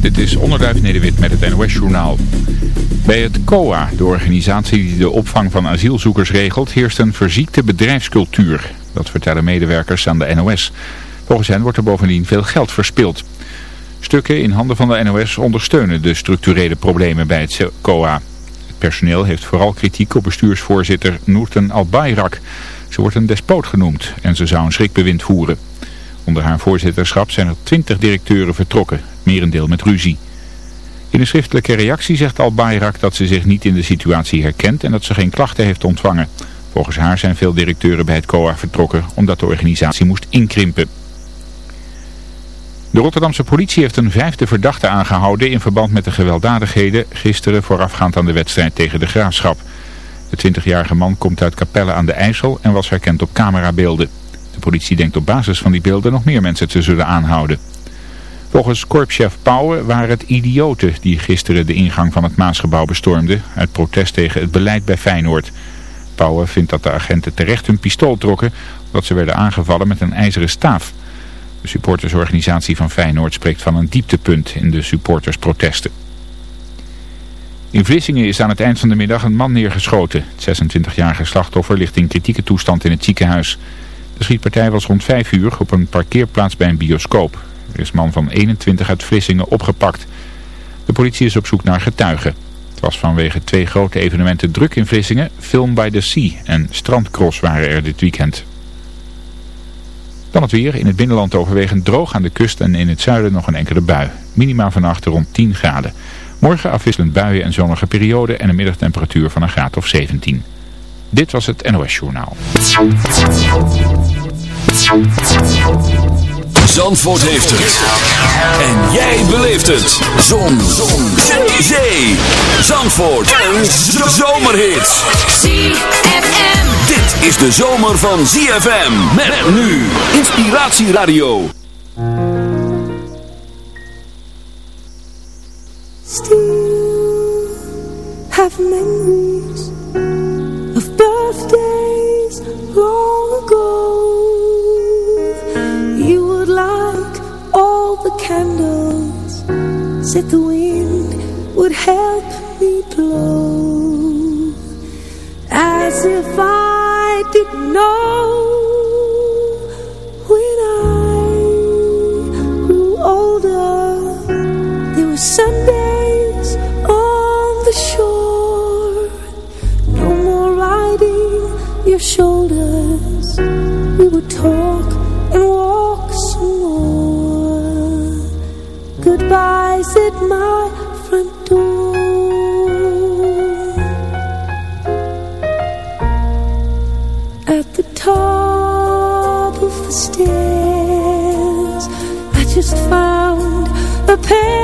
Dit is Onderduif Nederwit met het NOS-journaal. Bij het COA, de organisatie die de opvang van asielzoekers regelt, heerst een verziekte bedrijfscultuur. Dat vertellen medewerkers aan de NOS. Volgens hen wordt er bovendien veel geld verspild. Stukken in handen van de NOS ondersteunen de structurele problemen bij het COA. Het personeel heeft vooral kritiek op bestuursvoorzitter Noorten Albayrak. Ze wordt een despoot genoemd en ze zou een schrikbewind voeren. Onder haar voorzitterschap zijn er twintig directeuren vertrokken, merendeel met ruzie. In een schriftelijke reactie zegt Al-Bayrak dat ze zich niet in de situatie herkent en dat ze geen klachten heeft ontvangen. Volgens haar zijn veel directeuren bij het COA vertrokken omdat de organisatie moest inkrimpen. De Rotterdamse politie heeft een vijfde verdachte aangehouden in verband met de gewelddadigheden gisteren voorafgaand aan de wedstrijd tegen de Graafschap. De 20-jarige man komt uit Capelle aan de IJssel en was herkend op camerabeelden. De politie denkt op basis van die beelden nog meer mensen te zullen aanhouden. Volgens korpschef Pauwen waren het idioten die gisteren de ingang van het Maasgebouw bestormden uit protest tegen het beleid bij Feyenoord. Pauwen vindt dat de agenten terecht hun pistool trokken omdat ze werden aangevallen met een ijzeren staaf. De supportersorganisatie van Feyenoord spreekt van een dieptepunt in de supportersprotesten. In Vlissingen is aan het eind van de middag een man neergeschoten. Het 26-jarige slachtoffer ligt in kritieke toestand in het ziekenhuis. De schietpartij was rond 5 uur op een parkeerplaats bij een bioscoop. Er is man van 21 uit Vlissingen opgepakt. De politie is op zoek naar getuigen. Het was vanwege twee grote evenementen druk in Vlissingen. Film by the Sea en Strandcross waren er dit weekend. Dan het weer. In het binnenland overwegend droog aan de kust en in het zuiden nog een enkele bui. Minima vannacht rond 10 graden. Morgen afwisselend buien en zonnige periode en een middagtemperatuur van een graad of 17. Dit was het NOS Journaal. Zandvoort heeft het. En jij beleeft het. Zon. Zon. Zee. Zandvoort. Een zomerhit. ZFM. Dit is de zomer van ZFM. Met nu. Inspiratieradio. Still have memories of birthdays long said the wind would help me blow. As if I didn't know top of the stairs, I just found a pair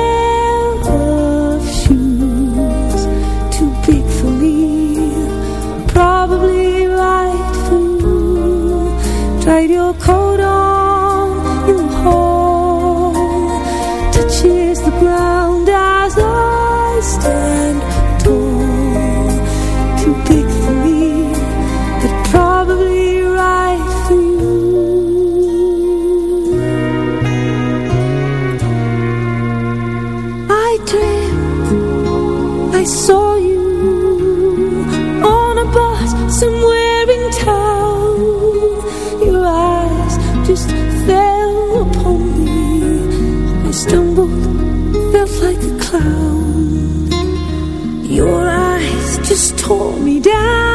saw you on a bus somewhere in town. Your eyes just fell upon me. I stumbled, felt like a clown. Your eyes just tore me down.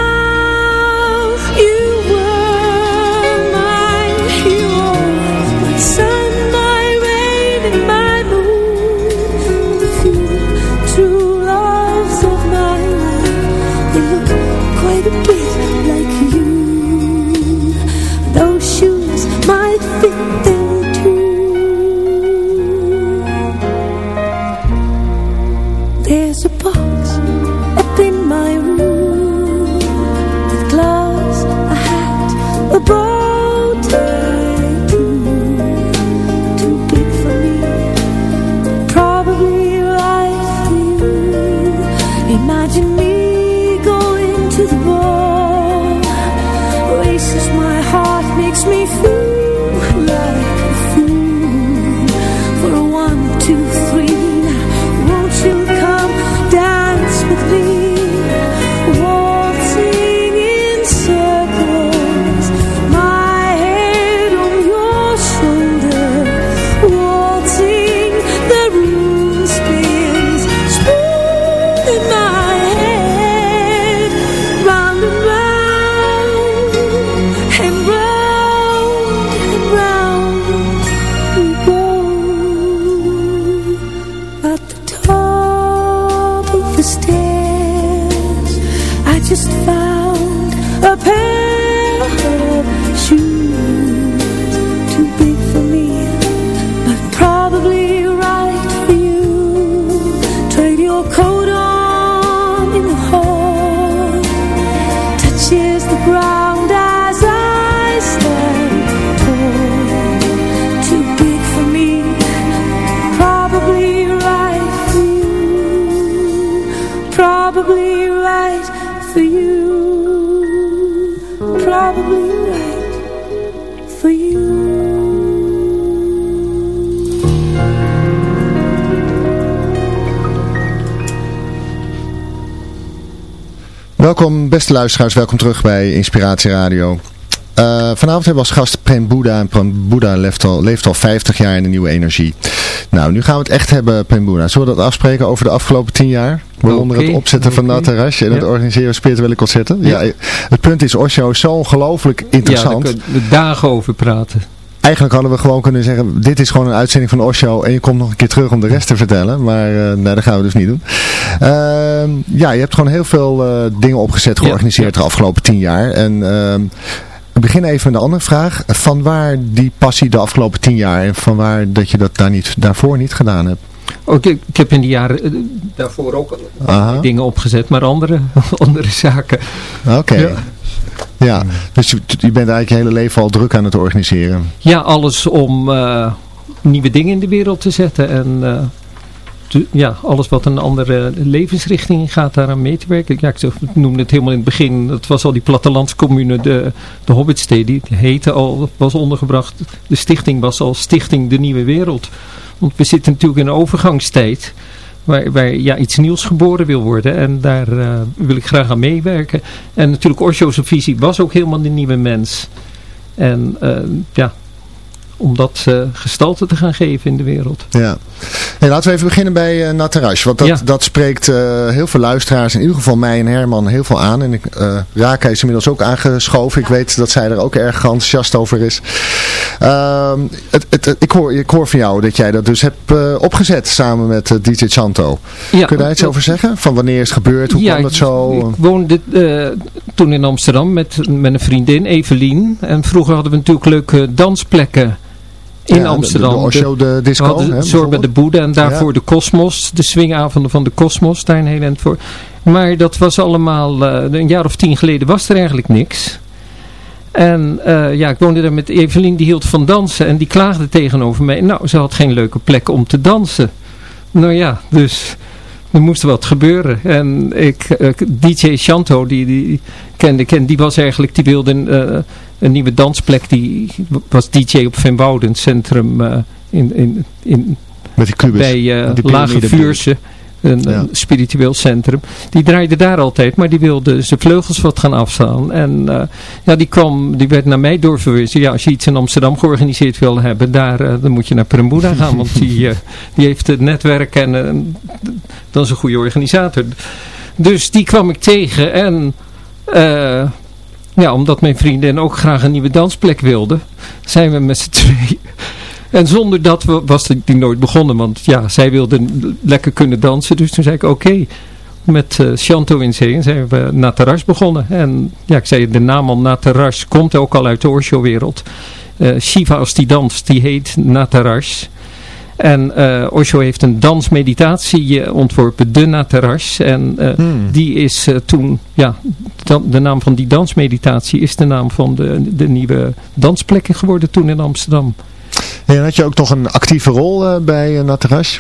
Welkom beste luisteraars, welkom terug bij Inspiratie Radio. Uh, vanavond hebben we als gast Prem Boeddha. En Prem Boeddha leeft al, leeft al 50 jaar in de nieuwe energie. Nou, nu gaan we het echt hebben, Prem Boeddha. Zullen we dat afspreken over de afgelopen 10 jaar? Waaronder okay, het opzetten van dat terrasje en het organiseren van spirituele concerten. Ja. ja. het punt is, Osho is zo ongelooflijk interessant. Ja, daar kunnen we dagen over praten. Eigenlijk hadden we gewoon kunnen zeggen, dit is gewoon een uitzending van Osho en je komt nog een keer terug om de rest te vertellen. Maar uh, nee, dat gaan we dus niet doen. Uh, ja, je hebt gewoon heel veel uh, dingen opgezet, georganiseerd de afgelopen tien jaar. En ehm, we beginnen even met een andere vraag. Van waar die passie de afgelopen tien jaar en van waar dat je dat daar niet, daarvoor niet gedaan hebt? Ook, ik, ik heb in die jaren eh, daarvoor ook dingen opgezet, maar andere, andere zaken. Oké. Ja. Ja, dus je, bent eigenlijk je hele leven al druk aan het organiseren. Ja, alles om uh, nieuwe dingen in de wereld te zetten. En uh, ja, alles wat een andere levensrichting gaat daaraan mee te werken. Ja, ik noemde het helemaal in het begin. Het was al die plattelandscommune, de, de Hobbitstee. Die heette al, was ondergebracht. De stichting was al Stichting De Nieuwe Wereld. Want we zitten natuurlijk in een overgangstijd. Waar, waar ja, iets nieuws geboren wil worden. En daar uh, wil ik graag aan meewerken. En natuurlijk Osho's visie was ook helemaal de nieuwe mens. En uh, ja, om dat uh, gestalte te gaan geven in de wereld. Ja. Hey, laten we even beginnen bij uh, Natarash. Want dat, dat spreekt uh, heel veel luisteraars, in ieder geval mij en Herman, heel veel aan. En ik, Raka is inmiddels ook aangeschoven. Ik weet dat zij er ook erg enthousiast over is. Ehm, het, het, ik, hoor, ik hoor van jou dat jij dat dus hebt opgezet samen met DJ Chanto. Ja, Kun je daar iets over zeggen? Van wanneer is het gebeurd? Hoe ja, kwam dat zo? Ik, ik woonde toen in Amsterdam met, met een vriendin, Evelien. En vroeger hadden we natuurlijk leuke dansplekken in Amsterdam. De, de, de, de disco. We Zorba de Boeddha en daarvoor de Cosmos. De swingavonden van de Cosmos. Daar een heel eind voor. Maar dat was allemaal, uh, een jaar of tien geleden was er eigenlijk niks. En uh, ja, ik woonde daar met Evelien, die hield van dansen. En die klaagde tegenover mij. Nou, ze had geen leuke plek om te dansen. Nou ja, dus er moest wat gebeuren. En ik, uh, eh, DJ Chanto, die, die kende, ken, die was eigenlijk, die wilde een nieuwe dansplek. Die was DJ op Van Wouden, centrum uh, in, in, in, Met die kubus, bij uh, Lage Vuurse. Een, een, spiritueel centrum. Die draaide daar altijd, maar die wilde zijn vleugels wat gaan afstaan. En uh, ja, die kwam, die werd naar mij doorverwezen. Ja, als je iets in Amsterdam georganiseerd wil hebben, daar, uh, dan moet je naar Prembuda gaan. want die, uh, die heeft het netwerk en dat is een goede organisator. Dus die kwam ik tegen en ja, omdat mijn vriendin ook graag een nieuwe dansplek wilde, zijn we met z'n twee. En zonder dat was die nooit begonnen, want ja, zij wilde lekker kunnen dansen. Dus toen zei ik oké, met uh, Chanto in zee zijn we Natarash begonnen. En ja, ik zei de naam al Natarash komt ook al uit de Osho-wereld. Uh, Shiva als die danst, die heet Natarash. En uh, Osho heeft een dansmeditatie uh, ontworpen, de Natarash. En uh, hmm. die is toen, ja, de naam van die dansmeditatie is de naam van de, de nieuwe dansplekken geworden toen in Amsterdam. En had je ook nog een actieve rol bij Natarash?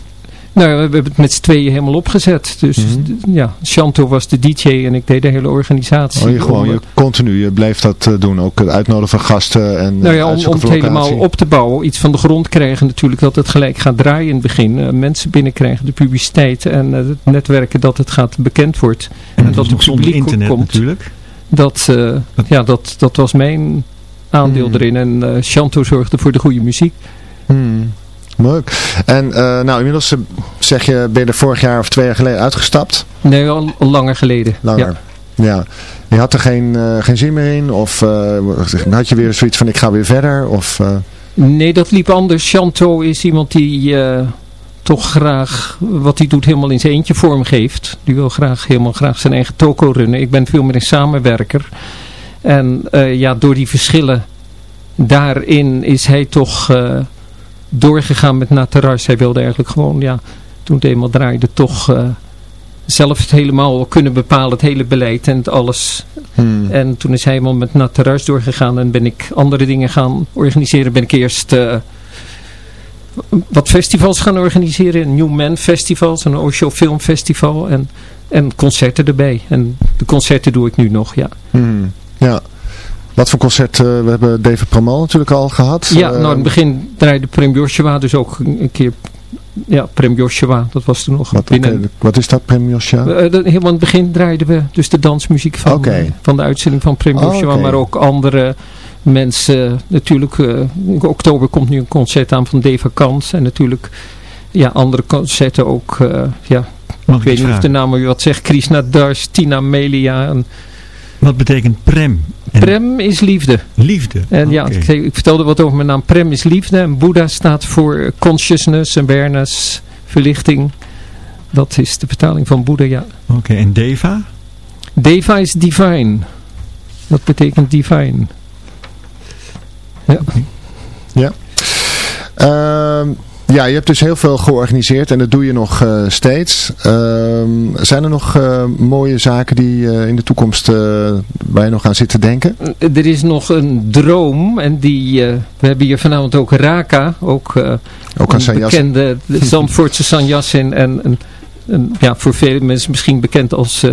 Nou, we hebben het met z'n tweeën helemaal opgezet. Dus mhm. ja, Chanto was de DJ en ik deed de hele organisatie. Oh, je gewoon je continu, je bleef dat uh, doen, ook het uitnodigen van gasten en Nou ja, om, om het helemaal op te bouwen, iets van de grond krijgen natuurlijk, dat het gelijk gaat draaien in het begin. Uh, mensen binnenkrijgen, de publiciteit en uh, het netwerken dat het gaat bekend wordt. En, en dat het publiek internet komt. natuurlijk. Dat, ja, dat, dat was mijn aandeel hmm. erin en Chanto zorgde voor de goede muziek. Hmm. Leuk. En uh, nou, inmiddels eh, zeg je, ben je er vorig jaar of twee jaar geleden uitgestapt? Nee, al, langer geleden. Langer. Ja. ja. Je had er geen, uh, geen zin meer in? Of uh, had je weer zoiets van ik ga weer verder? Of, Nee, dat liep anders. Chanto is iemand die toch graag wat hij doet helemaal in zijn eentje vormgeeft. Die wil graag helemaal graag zijn eigen toko runnen. Ik ben veel meer een samenwerker. En ja, door die verschillen daarin is hij toch doorgegaan met Nataras. Hij wilde eigenlijk gewoon, ja, toen het eenmaal draaide, toch uh, zelf het helemaal kunnen bepalen, het hele beleid en het alles. Hmm. En toen is hij helemaal met Nataras doorgegaan en ben ik andere dingen gaan organiseren. Ben ik eerst... Uh, wat festivals gaan organiseren. Een New Man Festival, een Osho Film Festival en, en concerten erbij. En de concerten doe ik nu nog, ja. Hmm. Ja. Wat voor concert? we hebben David Pramal natuurlijk al gehad. Ja, nou in het begin draaide Prem Joshua dus ook een keer ja, Prem Joshua, dat was toen nog wat, binnen. wat is dat, Prem Joshua? Uh, helemaal in het begin draaiden we dus de dansmuziek van, van de uitzending van Prem Joshua, maar ook andere mensen. Natuurlijk, uh, in oktober komt nu een concert aan van Deva Kans en natuurlijk ja, andere concerten ook. Uh, ja, ik weet niet of de naam wat zegt. Krishna Das, Tina Melia. En, wat betekent Prem? Prem is liefde. Liefde. En ja, ik, ik, vertelde wat over mijn naam. Prem is liefde. En Boeddha staat voor consciousness, awareness, verlichting. Dat is de vertaling van Boeddha, ja. Oké, en Deva? Deva is divine. Dat betekent divine. Ja. Ja. Uh, ja, je hebt dus heel veel georganiseerd en dat doe je nog uh, steeds. Uh, zijn er nog uh, mooie zaken die in de toekomst je nog aan zit te denken? Er is nog een droom en die, we hebben hier vanavond ook Raka, ook, ook een bekende Zandvoortse Sanjassin en een, een, ja, voor vele mensen misschien bekend als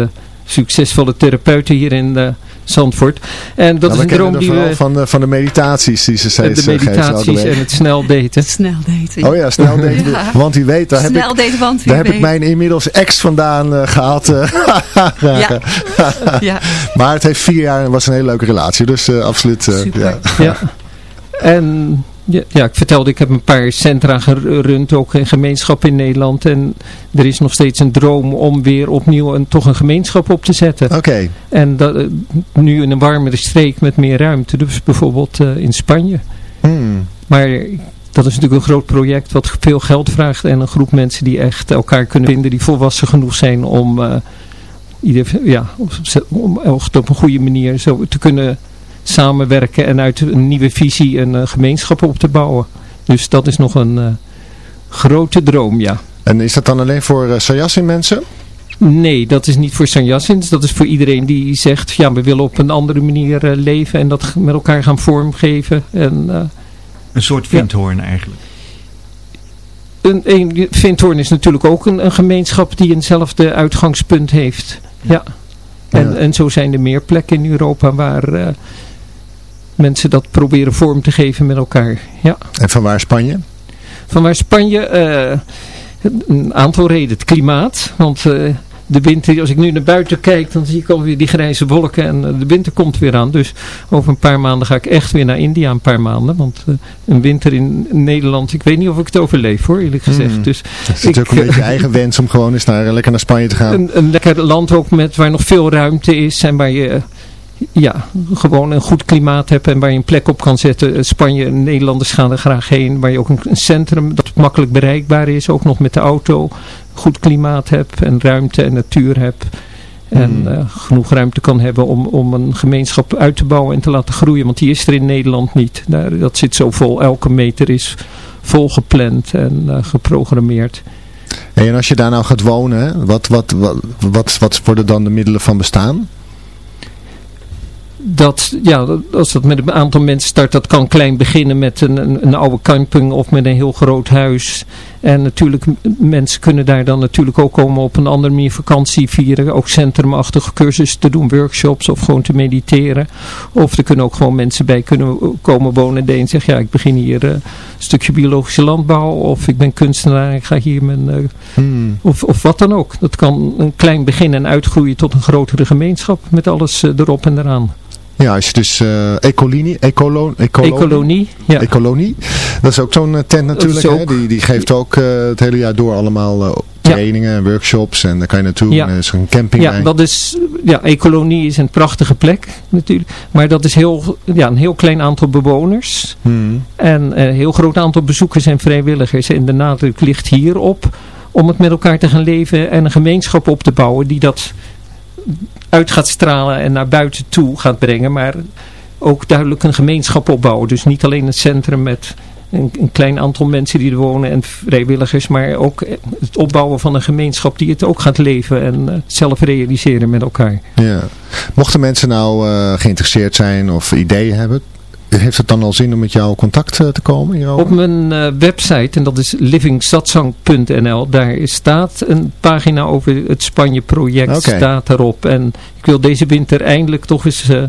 succesvolle therapeuten hier in Zandvoort. En dat nou, is een droom die we... Van de, van de meditaties die ze steeds De meditaties en het snel daten. Snel daten. Oh ja, snel daten. Want wie weet, daar, heb, ik, daten, want daar heb ik mijn inmiddels ex vandaan uh, gehaald. Uh, ja. ja. Maar het heeft vier jaar en was een hele leuke relatie. Dus uh, absoluut. ja. ja. En ja, ja, ik vertelde, ik heb een paar centra gerund, ook in gemeenschap in Nederland. En er is nog steeds een droom om weer opnieuw een, toch een gemeenschap op te zetten. Oké. En dat, eh, nu in een warmere streek met meer ruimte, dus bijvoorbeeld uh, in Spanje. Hmm. Maar dat is natuurlijk een groot project wat veel geld vraagt. En een groep mensen die echt elkaar kunnen vinden, die volwassen genoeg zijn om... Uh, ieder, ja, om op een goede manier zo te kunnen samenwerken en uit een nieuwe visie een uh, gemeenschap op te bouwen. Dus dat is nog een uh, grote droom, ja. En is dat dan alleen voor uh, mensen? Nee, dat is niet voor Sanyassins. Dat is voor iedereen die zegt, ja, we willen op een andere manier leven en dat met elkaar gaan vormgeven. En, een soort vindhoorn ja. eigenlijk. Een, een, Vindhoorn is natuurlijk ook een, een gemeenschap die eenzelfde uitgangspunt heeft. Ja. ja. En, en zo zijn er meer plekken in Europa waar mensen dat proberen vorm te geven met elkaar. Ja. En van waar Spanje? Van waar Spanje? Uh, een aantal redenen. Het klimaat. Want uh, de winter, als ik nu naar buiten kijk, dan zie ik alweer die grijze wolken en uh, de winter komt weer aan. Dus over een paar maanden ga ik echt weer naar India een paar maanden. Want een winter in Nederland, ik weet niet of ik het overleef hoor, eerlijk gezegd. Mm. Dus het is natuurlijk een beetje eigen wens om gewoon eens naar, lekker naar Spanje te gaan. Een, een lekker land ook met, waar nog veel ruimte is en waar je ja, gewoon een goed klimaat hebt en waar je een plek op kan zetten. Spanje, Nederlanders gaan er graag heen. Waar je ook een, centrum dat makkelijk bereikbaar is, ook nog met de auto. Goed klimaat hebt en ruimte en natuur hebt. En hmm. uh, genoeg ruimte kan hebben om, om een gemeenschap uit te bouwen en te laten groeien. Want die is er in Nederland niet. Daar, dat zit zo vol. Elke meter is vol gepland en uh, geprogrammeerd. en als je daar nou gaat wonen, wat, wat, wat, wat, wat worden dan de middelen van bestaan? Dat, ja, als dat met een aantal mensen start, dat kan klein beginnen met een, een, een, oude camping of met een heel groot huis. En natuurlijk, mensen kunnen daar dan natuurlijk ook komen op een andere manier vakantie vieren. Ook centrumachtige cursussen te doen, workshops of gewoon te mediteren. Of er kunnen ook gewoon mensen bij kunnen komen wonen. De een zegt, ja, ik begin hier uh, een stukje biologische landbouw. Of ik ben kunstenaar, ik ga hier mijn... Uh, hmm. of, of wat dan ook. Dat kan een klein begin en uitgroeien tot een grotere gemeenschap met alles uh, erop en eraan. Ja, als je dus uh, Ecolonie, Ecolo, Ecolonie, ja. Ecolonie, dat is ook zo'n uh, tent natuurlijk. Hè? Die, die geeft ook uh, het hele jaar door allemaal trainingen en workshops en daar kan je naartoe. Ja. En er is een camping Ja, dat is, ja, Ecolonie is een prachtige plek natuurlijk. Maar dat is heel, ja, een heel klein aantal bewoners. Hmm. En een heel groot aantal bezoekers en vrijwilligers. En de nadruk ligt hierop om het met elkaar te gaan leven en een gemeenschap op te bouwen die dat uit gaat stralen en naar buiten toe gaat brengen. Maar ook duidelijk een gemeenschap opbouwen. Dus niet alleen het centrum met een, een, klein aantal mensen die er wonen en vrijwilligers. Maar ook het opbouwen van een gemeenschap die het ook gaat leven en uh, zelf realiseren met elkaar. Ja. Mochten mensen nou uh, geïnteresseerd zijn of ideeën hebben, heeft het dan al zin om met jou contact eh, te komen hierover? Op mijn uh, website, en dat is livingsatsang.nl, daar staat een pagina over het Spanje project, staat erop. En ik wil deze winter eindelijk toch eens uh,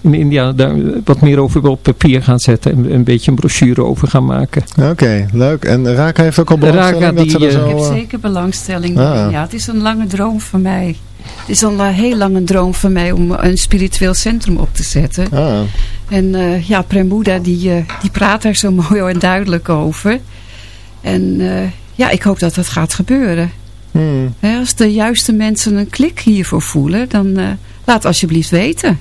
in India daar wat meer over op papier gaan zetten. En een beetje een brochure over gaan maken. Oké, leuk. En Raka heeft ook al belangstelling? Raka, die, dat zo, ik heb zeker belangstelling. Ah. Ja, het is een lange droom van mij. Het is al een heel lange droom van mij om een spiritueel centrum op te zetten. Ah. En uh, ja, Premuda die, uh, die praat daar zo mooi en duidelijk over. En uh, ja, ik hoop dat dat gaat gebeuren. Hmm. als de juiste mensen een klik hiervoor voelen, dan laat alsjeblieft weten.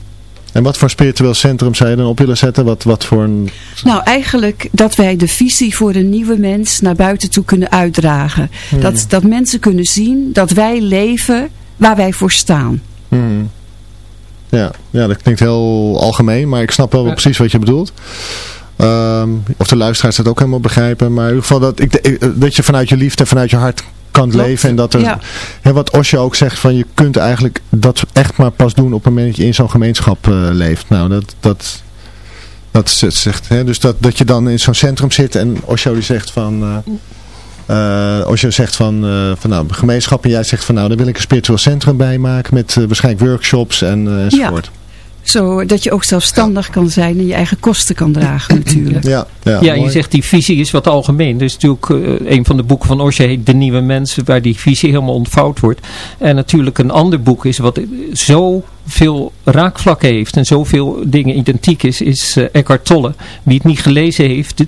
En wat voor spiritueel centrum zou je dan op willen zetten? Wat, wat voor een... Nou, eigenlijk dat wij de visie voor een nieuwe mens naar buiten toe kunnen uitdragen. Hmm. Dat, dat mensen kunnen zien dat wij leven waar wij voor staan. Hmm. Ja, ja, dat klinkt heel algemeen, maar ik snap wel precies wat je bedoelt. Ehm, of de luisteraars dat ook helemaal begrijpen. Maar in ieder geval dat, ik, dat je vanuit je liefde, vanuit je hart kan leven. En dat er, hè, wat Osje ook zegt, van je kunt eigenlijk dat echt maar pas doen op het moment dat je in zo'n gemeenschap uh, leeft. Nou, dat, dat, dat zegt, hè, dus dat, dat je dan in zo'n centrum zit en Osho die zegt van... Uh, uh, als je zegt van, uh, van nou, gemeenschap en jij zegt van nou, daar wil ik een spiritueel centrum bij maken met uh, waarschijnlijk workshops en, uh, enzovoort. Ja. Zo dat je ook zelfstandig kan zijn en je eigen kosten kan dragen natuurlijk. Ja, ja, ja je zegt die visie is wat algemeen. Dus natuurlijk een van de boeken van Osje heet De Nieuwe Mensen, waar die visie helemaal ontvouwd wordt. En natuurlijk een ander boek is wat zo veel raakvlakken heeft en zoveel dingen identiek is, is Eckhart Tolle. Wie het niet gelezen heeft,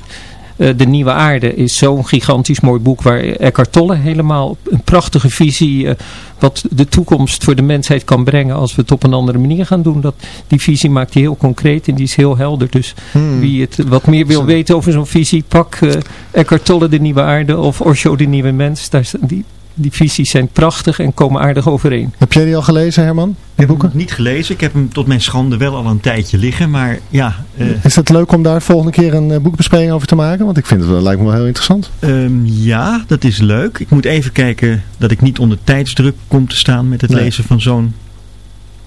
uh, De Nieuwe Aarde is zo'n gigantisch mooi boek waar Eckhart Tolle helemaal een prachtige visie uh, wat de toekomst voor de mensheid kan brengen als we het op een andere manier gaan doen. Dat, die visie maakt hij heel concreet en die is heel helder. Dus hmm. wie het wat meer wil weten over zo'n visie, pak uh, Eckhart Tolle De Nieuwe Aarde of Osho De Nieuwe Mens. Daar, die, die visies zijn prachtig en komen aardig overeen. Heb jij die al gelezen, Herman? Die ik heb boeken? hem niet gelezen. Ik heb hem tot mijn schande wel al een tijdje liggen. Maar ja... Uh... Is het leuk om daar volgende keer een uh, boekbespreking over te maken? Want ik vind het wel, lijkt me wel heel interessant. Um, ja, dat is leuk. Ik moet even kijken dat ik niet onder tijdsdruk kom te staan met het lezen van zo'n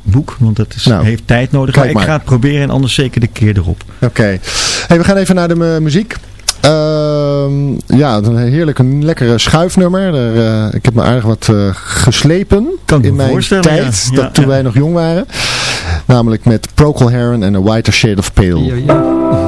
boek. Want dat is, nou, heeft tijd nodig. Maar ik ga het proberen en anders zeker de keer erop. Oké. Hey, we gaan even naar de muziek. Uh, ja, een heerlijk, een lekkere schuifnummer. Er, uh, ik heb me aardig wat uh, geslepen kan in mijn tijd, dat, toen wij nog jong waren. Namelijk met Procol Harum en A Whiter Shade of Pale.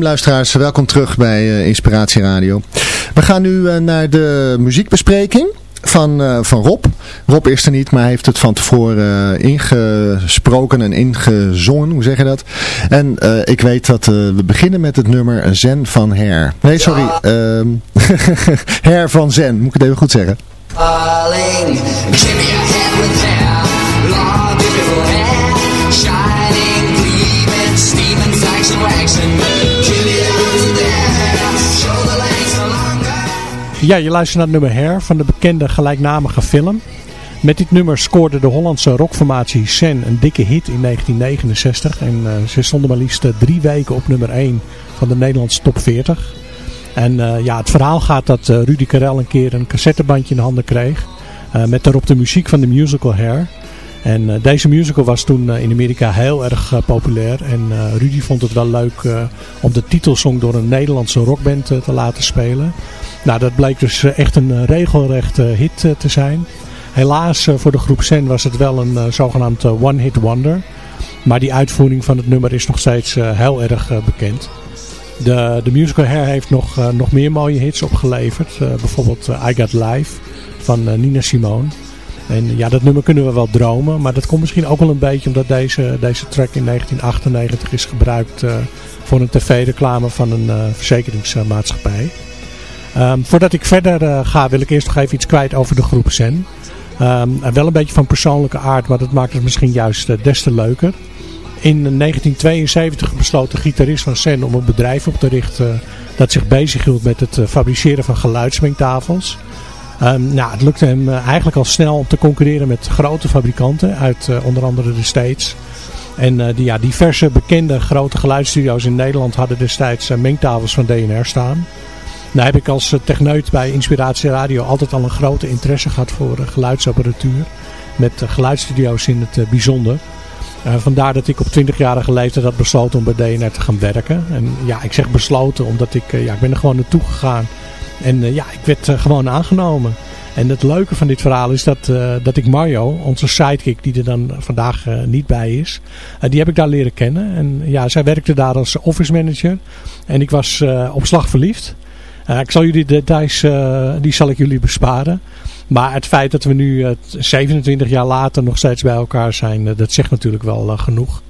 Luisteraars, welkom terug bij uh, Inspiratie Radio. We gaan nu uh, naar de muziekbespreking van, uh, van Rob. Rob is er niet, maar hij heeft het van tevoren ingesproken en ingezongen, hoe zeg je dat? En ik weet dat we beginnen met het nummer Zen van Her. Nee, sorry, ja. Her van Zen, moet ik het even goed zeggen. Falling, give me a hand with hair, long beautiful hair, shining, gleaming, steaming, flaxen. Ja, je luistert naar nummer Hair van de bekende gelijknamige film. Met dit nummer scoorde de Hollandse rockformatie Sen een dikke hit in 1969. En uh, ze stonden maar liefst eh, drie weken op nummer 1 van de Nederlandse top 40. En uh, ja, het verhaal gaat dat Rudy Karel een keer een cassettebandje in de handen kreeg. met daarop de muziek van de musical Hair. En deze musical was toen in Amerika heel erg populair. En Rudy vond het wel leuk om de titelsong door een Nederlandse rockband te laten spelen. Nou, dat bleek dus eh, echt een eh, regelrechte hit eh, te zijn. Helaas voor de groep Zen was het wel een zogenaamd one-hit wonder. Maar die uitvoering van het nummer is nog steeds heel erg bekend. De, de musical Hair heeft nog, nog meer mooie hits opgeleverd. bijvoorbeeld I Got Life van Nina Simone. En ja, dat nummer kunnen we wel dromen. Maar dat komt misschien ook wel een beetje omdat deze, deze track in 1998 is gebruikt voor een tv-reclame van een verzekeringsmaatschappij. Um, voordat ik verder uh, ga wil ik eerst nog even iets kwijt over de groep Zen. Um, wel een beetje van persoonlijke aard, maar dat maakt het misschien juist uh, des te leuker. In 1972 besloot de gitarist van Zen om een bedrijf op te richten dat zich bezighield met het uh, fabriceren van geluidsmengtafels. Um, nou, het lukte hem eigenlijk al snel om te concurreren met grote fabrikanten uit onder andere de States. En die, ja, diverse bekende grote geluidsstudio's in Nederland hadden destijds mengtafels van DNR staan. Nou heb ik als eh, techneut bij Inspiratie Radio altijd al een grote interesse gehad voor eh, geluidsapparatuur. Met eh, geluidsstudio's in het bijzonder. vandaar dat ik op 20-jarige leeftijd had besloten om bij DNR te gaan werken. En ja, ik zeg besloten omdat ik, ja, ik ben er gewoon naartoe gegaan. En ja, ik werd gewoon aangenomen. En het leuke van dit verhaal is dat, dat ik Mario, onze sidekick die er dan vandaag niet bij is, die heb ik daar leren kennen. En ja, zij werkte daar als office manager. En ik was op slag verliefd. Uh, ik zal jullie de details, uh, die zal ik jullie besparen. Maar het feit dat we nu uh, eh, 27 jaar later nog steeds bij elkaar zijn, dat zegt natuurlijk wel genoeg.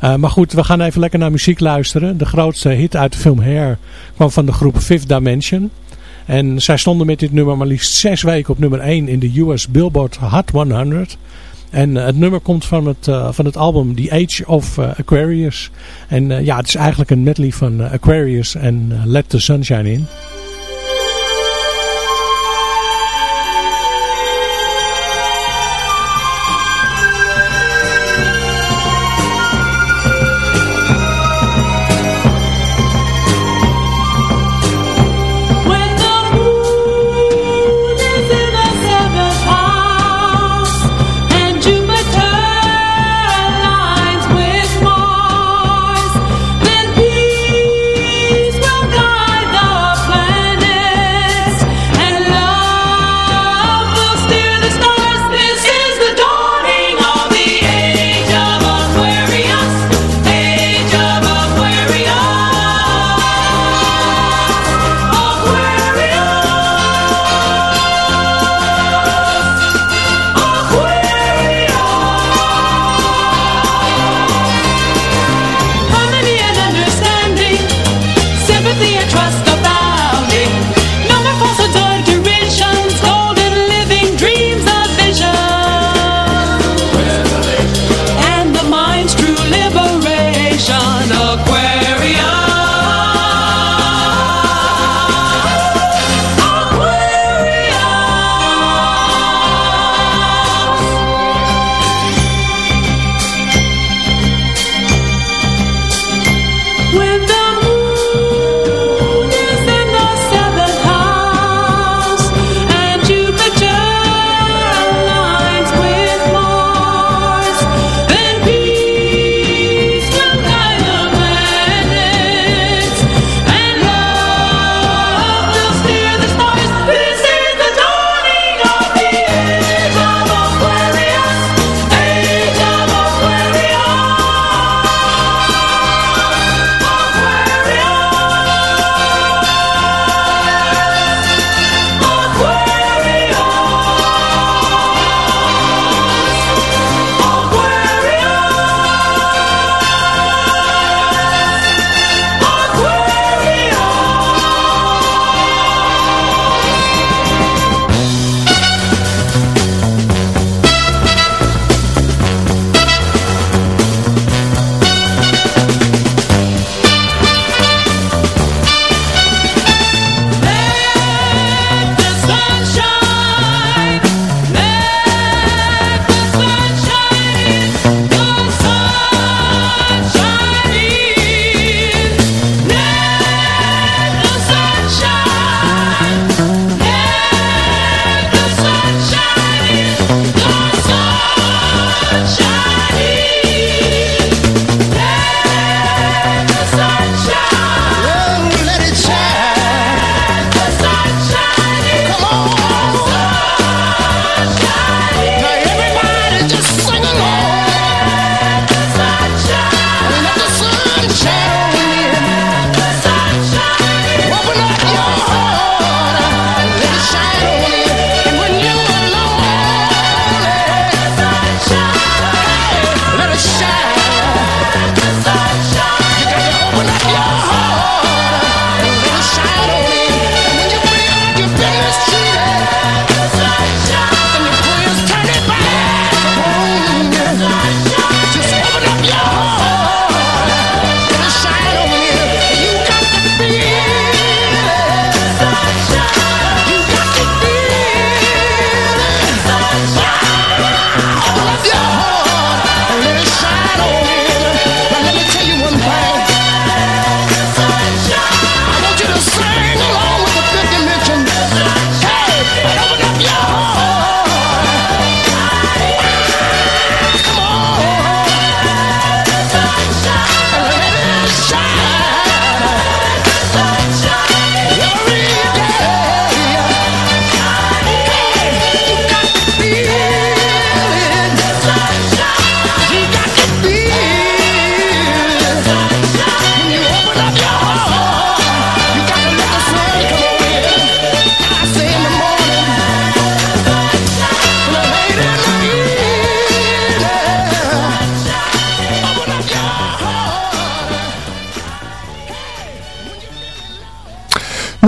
maar goed, we gaan even lekker naar muziek luisteren. De grootste hit uit de film Hair kwam van de groep Fifth Dimension. En zij stonden met dit nummer maar liefst zes weken op nummer 1 in de US Billboard Hot 100. En uh, het nummer komt van het, uh, van het album The Age of uh, Aquarius. En ja, het is eigenlijk een medley van Aquarius en Let the Sunshine In.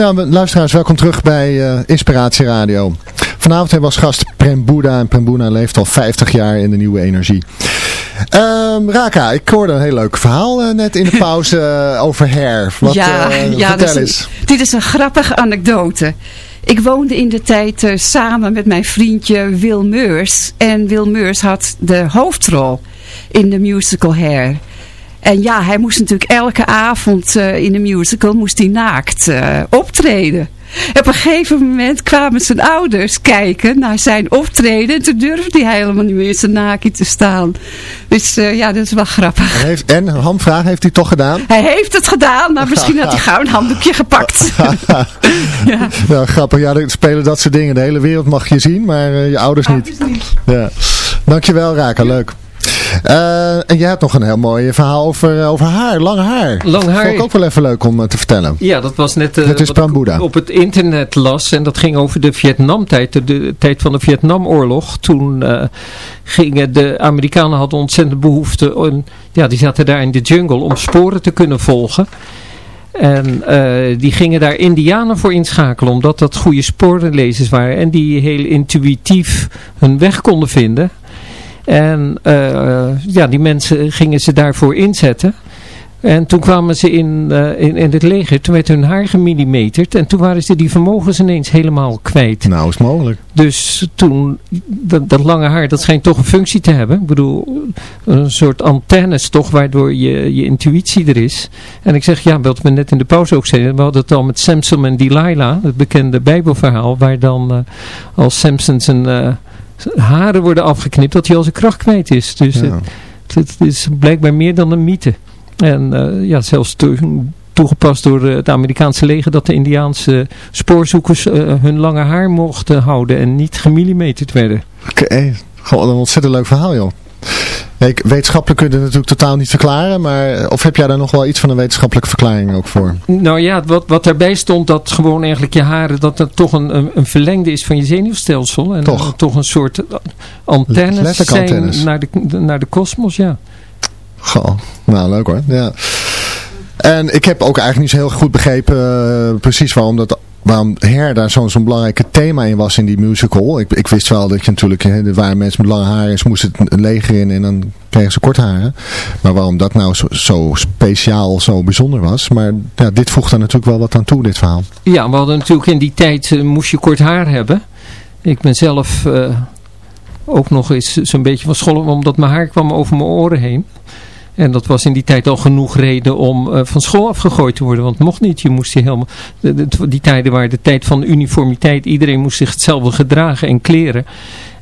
Nou, luisteraars, welkom terug bij uh, Inspiratie Radio. Vanavond hebben we als gast Prem Boeddha. En Prem Boeddha leeft al 50 jaar in de nieuwe energie. Um, Raka, ik hoorde een heel leuk verhaal uh, net in de pauze uh, over hair. Wat, ja, ja vertel eens. Dit is een grappige anekdote. Ik woonde in de tijd samen met mijn vriendje Wil Meurs. En Wil Meurs had de hoofdrol in de musical Hair. En ja, hij moest natuurlijk elke avond uh, in de musical moest hij naakt uh, optreden. Op een gegeven moment kwamen zijn ouders kijken naar zijn optreden. En toen durfde hij helemaal niet meer zijn naakje te staan. Dus uh, ja, dat is wel grappig. En, heeft, en handvraag heeft hij toch gedaan? Hij heeft het gedaan, maar misschien had hij gauw een handdoekje gepakt. ja. ja, grappig. Ja, spelen dat soort dingen. De hele wereld mag je zien, maar je ouders, ouders niet. niet. Ja. Dankjewel Raka, leuk. Uh, en jij hebt nog een heel mooi verhaal over, eh, over haar, lang haar. Lang haar. Vond ik ook wel even leuk om uh, te vertellen. Ja, dat was net uh, is wat op het internet las. En dat ging over de Vietnamtijd, de, de tijd van de Vietnamoorlog. Toen gingen de Amerikanen hadden ontzettend behoefte. En, ja, die zaten daar in de jungle om sporen te kunnen volgen. En uh, die gingen daar indianen voor inschakelen, omdat dat goede sporenlezers waren. En die heel intuïtief hun weg konden vinden. En uh, ja, die mensen gingen ze daarvoor inzetten. En toen kwamen ze in, uh, in, in het leger, toen werd hun haar gemillimeterd. En toen waren ze die vermogens ineens helemaal kwijt. Nou, is mogelijk. Dus toen, dat, dat, lange haar, dat schijnt toch een functie te hebben. Ik bedoel, een soort antennes toch, waardoor je, je intuïtie er is. En ik zeg, ja, wat we net in de pauze ook zeiden. We hadden het al met Samson en Delilah, het bekende bijbelverhaal. Waar dan uh, als Samson zijn haren worden afgeknipt, dat hij al zijn kracht kwijt is. Dus het, het, is blijkbaar meer dan een mythe. En uh, ja, zelfs toegepast door het Amerikaanse leger dat de Indiaanse spoorzoekers uh, hun lange haar mochten houden en niet gemillimeterd werden. Oké, okay. gewoon een ontzettend leuk verhaal joh. Nee, wetenschappelijk kun je het natuurlijk totaal niet verklaren, maar of heb jij daar nog wel iets van een wetenschappelijke verklaring ook voor? Nou ja, wat, wat daarbij stond, dat gewoon eigenlijk je haren, dat het toch een, een, verlengde is van je zenuwstelsel. En toch, toch een soort antennes zijn naar de, naar de kosmos, ja. Goh, nou leuk hoor, ja. En ik heb ook eigenlijk niet zo heel goed begrepen uh, precies waarom dat waarom Her daar zo'n zo'n belangrijk thema in was in die musical. Ik, ik wist wel dat je natuurlijk, hè, er mensen met lange haren en ze moesten het leger in en dan kregen ze kort haren. Maar waarom dat nou zo, zo speciaal, zo bijzonder was. Maar ja, dit voegt er natuurlijk wel wat aan toe, dit verhaal. Ja, we hadden natuurlijk in die tijd, uh, moest je kort haar hebben. Ik ben zelf uh, ook nog eens zo'n beetje van school, omdat mijn haar kwam over mijn oren heen. En dat was in die tijd al genoeg reden om uh, van school afgegooid te worden. Want mocht niet. Je moest je helemaal, die tijden waren de tijd van uniformiteit. Iedereen moest zich hetzelfde gedragen en kleren.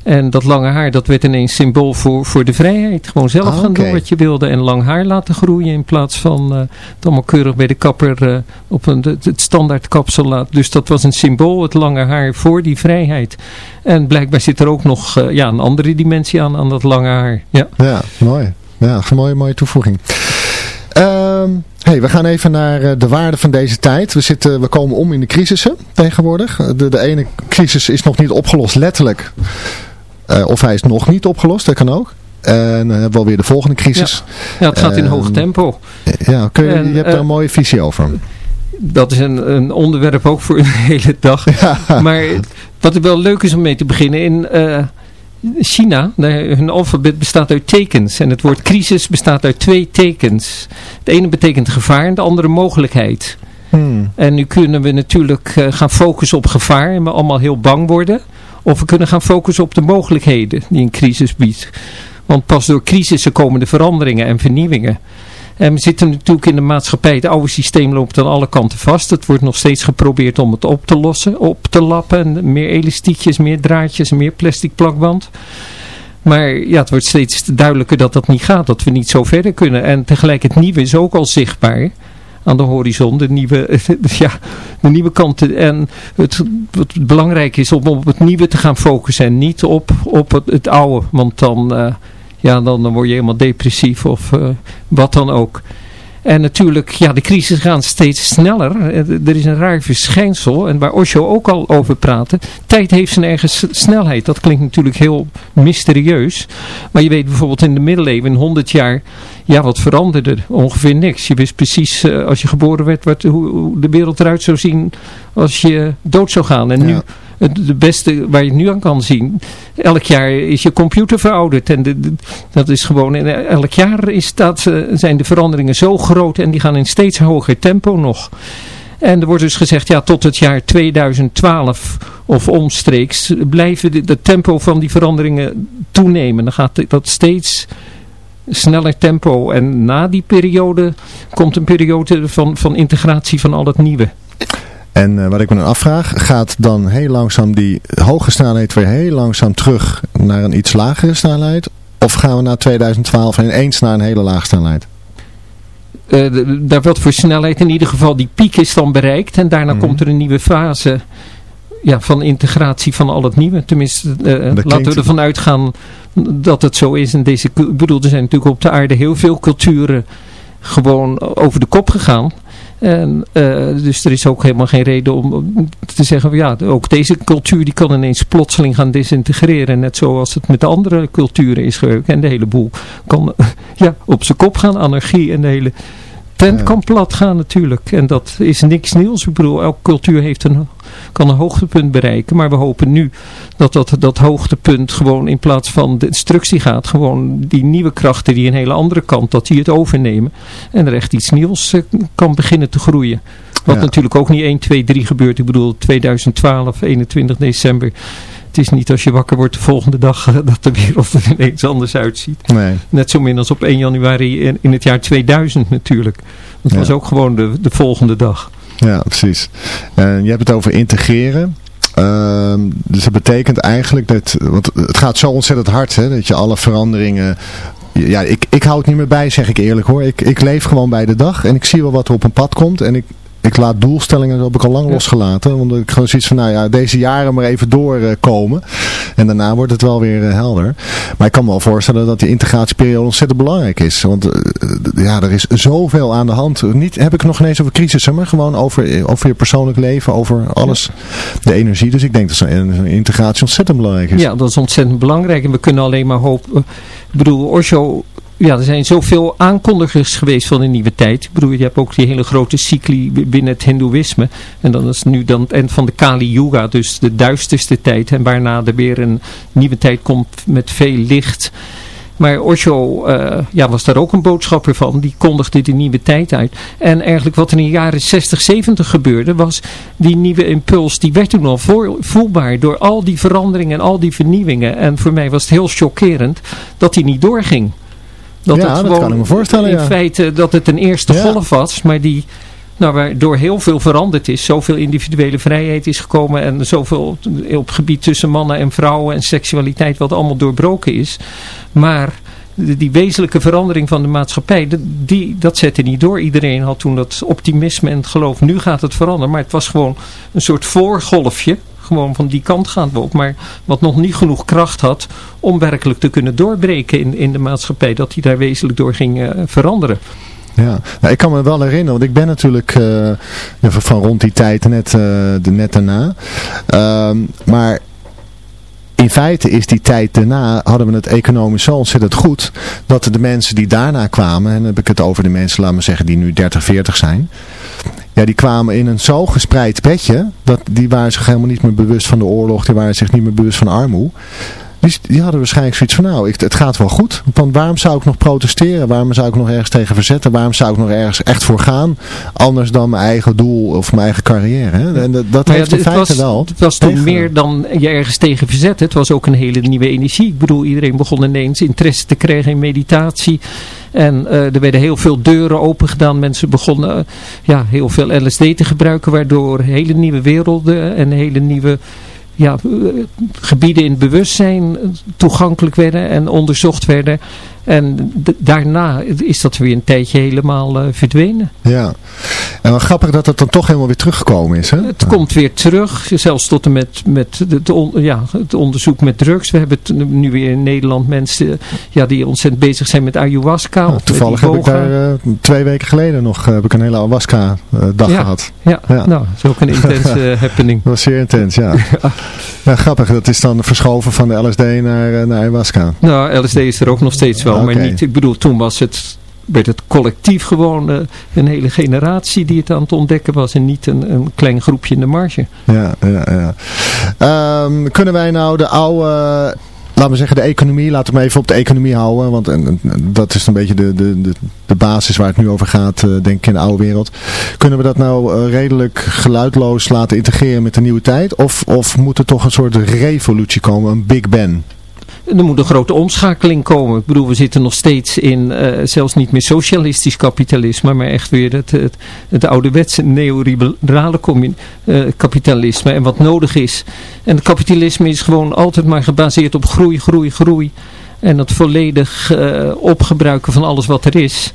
En dat lange haar, dat werd ineens symbool voor, voor de vrijheid. Gewoon zelf ah, gaan doen wat je wilde. En lang haar laten groeien in plaats van uh, het allemaal keurig bij de kapper uh, op een, het standaard kapsel laten. Dus dat was een symbool, het lange haar, voor die vrijheid. En blijkbaar zit er ook nog ja, een andere dimensie aan, aan dat lange haar. Ja, ja mooi. Ja, een mooie, mooie toevoeging. Um, hey, we gaan even naar eh, de waarde van deze tijd. We, zitten, we komen om in de crisissen tegenwoordig. De, de ene crisis is nog niet opgelost, letterlijk. Uh, of hij is nog niet opgelost, dat kan ook. En dan hebben we alweer de volgende crisis. Ja, het gaat in hoog ehm, tempo. Ja, kun je, je hebt er een mooie visie over. Dat is een, een onderwerp ook voor een hele dag. Maar wat wel leuk is om mee te beginnen... in China, hun alfabet bestaat uit tekens. En het woord crisis bestaat uit twee tekens. Het ene betekent gevaar en de andere mogelijkheid. Hmm. En nu kunnen we natuurlijk uh, gaan focussen op gevaar en we allemaal heel bang worden. Of we kunnen gaan focussen op de mogelijkheden die een crisis biedt. Want pas door crisissen komen de veranderingen en vernieuwingen. En we zitten natuurlijk in de maatschappij, het oude systeem loopt aan alle kanten vast. Het wordt nog steeds geprobeerd om het op te lossen, op te lappen. Meer elastiekjes, meer draadjes, meer plastic plakband. Maar ja, het wordt steeds duidelijker dat dat niet gaat, dat we niet zo verder kunnen. En tegelijk het nieuwe is ook al zichtbaar aan de horizon, de nieuwe, ja, de nieuwe kanten. En het, wat belangrijk is om op het nieuwe te gaan focussen en niet op, op het, oude. Want dan, uh, ja, dan, dan word je helemaal depressief of uh, wat dan ook. En natuurlijk, ja, de crisis gaan steeds sneller. Er is een raar verschijnsel. En waar Osho ook al over praatte. Tijd heeft zijn eigen snelheid. Dat klinkt natuurlijk heel mysterieus. Maar je weet bijvoorbeeld in de middeleeuwen, in 100 jaar, ja, wat veranderde? Ongeveer niks. Je wist precies uh, als je geboren werd wat, hoe, de wereld eruit zou zien als je dood zou gaan. En nu het beste waar je het nu aan kan zien. Elk jaar is je computer verouderd. En dat is gewoon, elk jaar is dat, eh, zijn de veranderingen zo groot en die gaan in steeds hoger tempo nog. En er wordt dus gezegd, ja, tot het jaar 2012 of omstreeks blijven de, de tempo van die veranderingen toenemen. Dan gaat dat steeds sneller tempo. En na die periode komt een periode van, van integratie van al het nieuwe. En uh, wat ik me dan afvraag, gaat dan heel langzaam die hoge snelheid weer heel langzaam terug naar een iets lagere snelheid? Of gaan we naar 2012 ineens naar een hele lage snelheid? Uh, daar wordt voor snelheid in ieder geval die piek is dan bereikt. En daarna mhm. komt er een nieuwe fase ja, van integratie van al het nieuwe. Tenminste, uh, laten we ervan uitgaan dat het zo is. En deze, ik bedoel, er zijn natuurlijk op de aarde heel veel culturen gewoon over de kop gegaan. En, uh, dus er is ook helemaal geen reden om te zeggen, ja, ook deze cultuur die kan ineens plotseling gaan desintegreren. Net zoals het met de andere culturen is gebeurd. En de hele boel kan ja, op zijn kop gaan, anarchie en de hele tent kan plat gaan natuurlijk. En dat is niks nieuws. Ik bedoel, elke cultuur heeft een, kan een hoogtepunt bereiken. Maar we hopen nu dat, dat dat hoogtepunt gewoon in plaats van de instructie gaat. Gewoon die nieuwe krachten die een hele andere kant, dat die het overnemen. En er echt iets nieuws eh, kan beginnen te groeien. Wat natuurlijk ook niet 1, 2, 3 gebeurt. Ik bedoel 2012, 21 december het is niet als je wakker wordt de volgende dag eh, dat de wereld er ineens anders uitziet. Nee. Net zo min als op 1 januari in, in het jaar 2000 natuurlijk. Dat was ook gewoon de, de volgende dag. Ja, precies. En je hebt het over integreren. Uh, dus dat betekent eigenlijk dat, want het gaat zo ontzettend hard, hè, dat je alle veranderingen ja, ik, ik hou het niet meer bij, zeg ik eerlijk hoor. Ik, ik leef gewoon bij de dag en ik zie wel wat er op een pad komt. En ik, ik laat doelstellingen, dat heb ik al lang losgelaten. Want ik gewoon zoiets van, nou ja, deze jaren maar even doorkomen. en daarna wordt het wel weer eh, helder. Maar ik kan me wel voorstellen dat die integratieperiode ontzettend belangrijk is. Want uh, ja, er is zoveel aan de hand. Niet, heb ik nog ineens over crisissen, maar gewoon over, over je persoonlijk leven, over alles. De energie. Dus ik denk dat zo'n integratie ontzettend belangrijk is. Ja, dat is ontzettend belangrijk. En we kunnen alleen maar hopen. Ik bedoel, Osho ja, er zijn zoveel aankondigers geweest van een nieuwe tijd. Ik bedoel, je hebt ook die hele grote cycli binnen het hindoeïsme. En dan is nu dan het eind van de Kali Yuga, dus de duisterste tijd. En waarna er weer een nieuwe tijd komt met veel licht. Maar Osho uh, ja, was daar ook een boodschapper van. Die kondigde die nieuwe tijd uit. En eigenlijk wat er in de jaren 60, 70 gebeurde, was die nieuwe impuls. Die werd toen al voelbaar door al die veranderingen en al die vernieuwingen. En voor mij was het heel chockerend dat die niet doorging. Dat ja, het dat kan ik me voorstellen. In feite dat het een eerste golf was, maar die nou, waardoor heel veel veranderd is. Zoveel individuele vrijheid is gekomen en zoveel op het gebied tussen mannen en vrouwen en seksualiteit wat allemaal doorbroken is. Maar die wezenlijke verandering van de maatschappij, die, dat zette niet door. Iedereen had toen dat optimisme en het geloof, nu gaat het veranderen. Maar het was gewoon een soort voorgolfje gewoon van die kant gaan we op. Maar wat nog niet genoeg kracht had om werkelijk te kunnen doorbreken in, in de maatschappij. Dat hij daar wezenlijk door ging uh, veranderen. Ja, nou, ik kan me wel herinneren, want ik ben natuurlijk uh, van rond die tijd net, uh, de, net daarna. Uh, maar in feite is die tijd daarna, hadden we het economisch zo ontzettend goed, dat de mensen die daarna kwamen, en dan heb ik het over de mensen, laten we zeggen, die nu 30, 40 zijn, ja, die kwamen in een zo gespreid bedje, dat die waren zich helemaal niet meer bewust van de oorlog, die waren zich niet meer bewust van armoede. Die, die hadden waarschijnlijk zoiets van, nou, ik, het gaat wel goed. Want waarom zou ik nog protesteren? Waarom zou ik nog ergens tegen verzetten? Waarom zou ik nog ergens echt voor gaan? Anders dan mijn eigen doel of mijn eigen carrière. Hè? En dat, dat heeft in feite was, wel. Het was toen meer dan je ergens tegen verzetten. Het was ook een hele nieuwe energie. Ik bedoel, iedereen begon ineens interesse te krijgen in meditatie. En uh, er werden heel veel deuren open gedaan. Mensen begonnen uh, ja, heel veel LSD te gebruiken. Waardoor hele nieuwe werelden en hele nieuwe ja, gebieden in het bewustzijn toegankelijk werden en onderzocht werden. En daarna is dat weer een tijdje helemaal uh, verdwenen. Ja, en wat grappig dat het dan toch helemaal weer teruggekomen is. Hè? Het komt weer terug, zelfs tot en met, met de, ja, het onderzoek met drugs. We hebben nu weer in Nederland mensen ja, die ontzettend bezig zijn met ayahuasca. Nou, toevallig heb ik daar uh, twee weken geleden nog heb ik een hele ayahuasca dag gehad. Ja, ja, nou, dat is ook een intense happening. Dat was zeer intens, ja. ja. grappig, dat is dan verschoven van de LSD naar, naar ayahuasca. Nou, LSD is er ook nog steeds wel, maar niet, ik bedoel, toen was het werd het collectief gewoon uh, een hele generatie die het aan het ontdekken was en niet een, een klein groepje in de marge. Ja, ja, ja. Um, kunnen wij nou de oude laten we zeggen de economie, laten we maar even op de economie houden. Want en, dat is een beetje de, de, de, de, basis waar het nu over gaat, uh, denk ik, in de oude wereld. Kunnen we dat nou uh, redelijk geluidloos laten integreren met de nieuwe tijd? Of, of moet er toch een soort revolutie komen, een Big Bang? Er moet een grote omschakeling komen. Ik bedoel, we zitten nog steeds in, uh, zelfs niet meer socialistisch kapitalisme, maar echt weer het, het, het ouderwetse neoliberale uh, kapitalisme. En wat nodig is. En het kapitalisme is gewoon altijd maar gebaseerd op groei, groei, groei. En het volledig uh, opgebruiken van alles wat er is.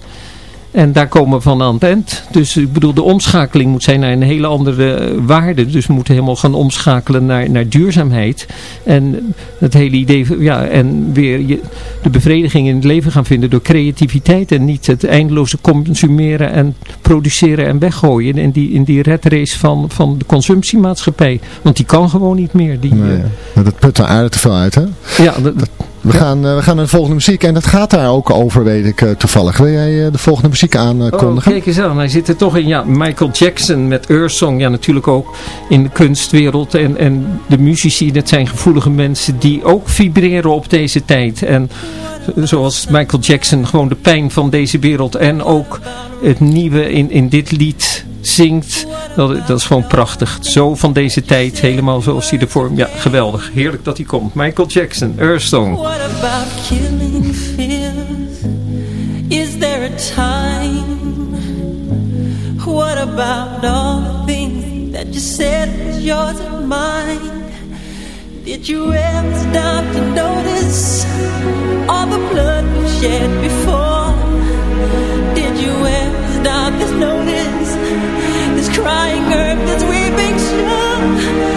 En daar komen we van aan het eind. Dus ik bedoel, de omschakeling moet zijn naar een hele andere waarde. Dus we moeten helemaal gaan omschakelen naar, naar duurzaamheid. En het hele idee, ja, en weer je, de bevrediging in het leven gaan vinden door creativiteit. En niet het eindeloze consumeren en produceren en weggooien. In die, in die red race van, van de consumptiemaatschappij. Want die kan gewoon niet meer. Die, nee, uh, dat put er aardig te veel uit, hè? Ja, dat, dat we, gaan, uh, we gaan naar de volgende muziek en dat gaat daar ook over, weet ik uh, toevallig. Wil jij uh, de volgende muziek aankondigen? Oh, kijk eens aan, hij zit er toch in. Ja, Michael Jackson met Song. Ja, natuurlijk ook in de kunstwereld. En, en de muzici, dat zijn gevoelige mensen die ook vibreren op deze tijd. En zoals Michael Jackson gewoon de pijn van deze wereld en ook het nieuwe in, in dit lied zingt. Dat, dat is gewoon prachtig. Zo van deze tijd, helemaal zoals hij ervoor... Ja, geweldig. Heerlijk dat hij komt. Michael Jackson, Earth Song. What about killing fears? Is there a time? What about all the things that you said was yours and mine? Did you ever stop to notice all the blood we shed before? Did you ever stop to notice crying earth, this weeping shore?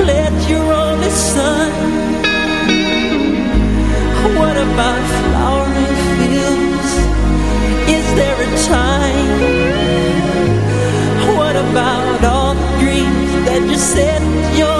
let your only son. What about flowering fields? Is there a time? What about all the dreams that you said your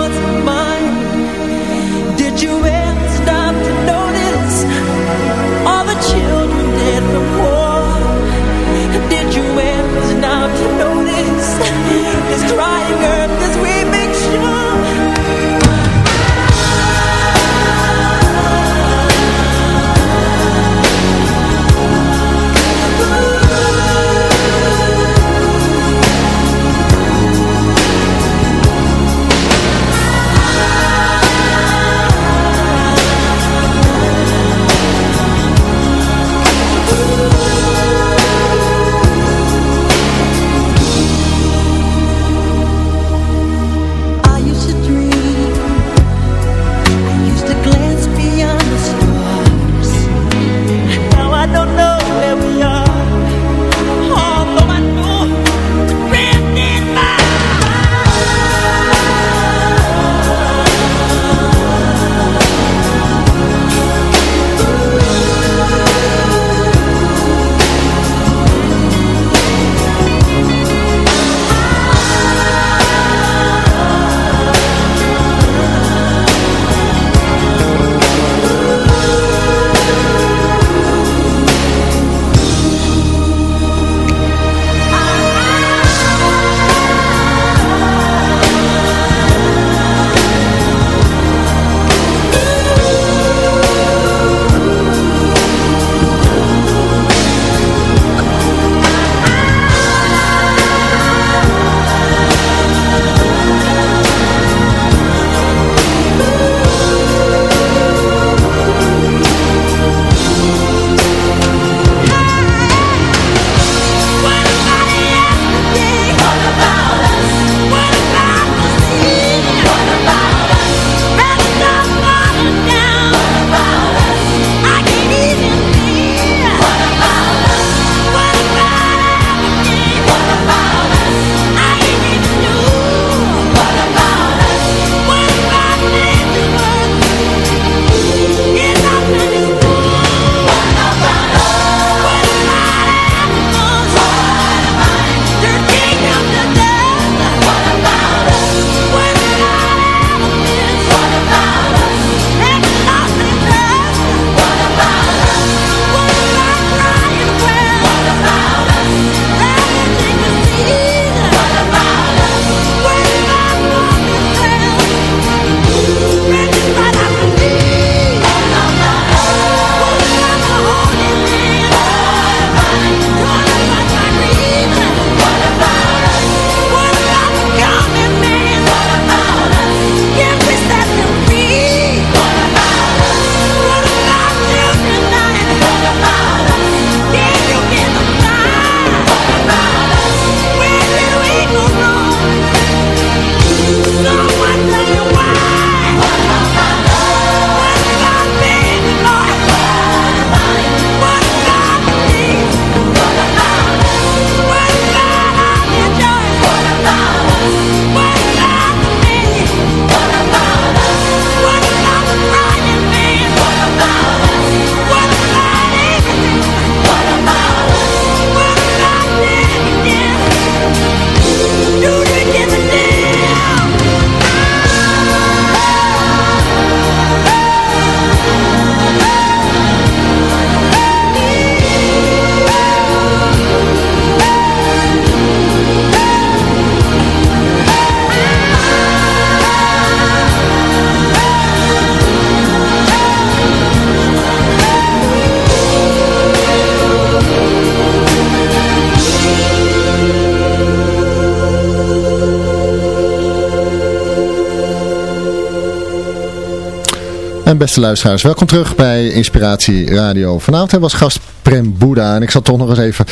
En beste luisteraars, welkom terug bij Inspiratie Radio. Vanavond was gast Prem Boeddha en ik zal toch nog eens even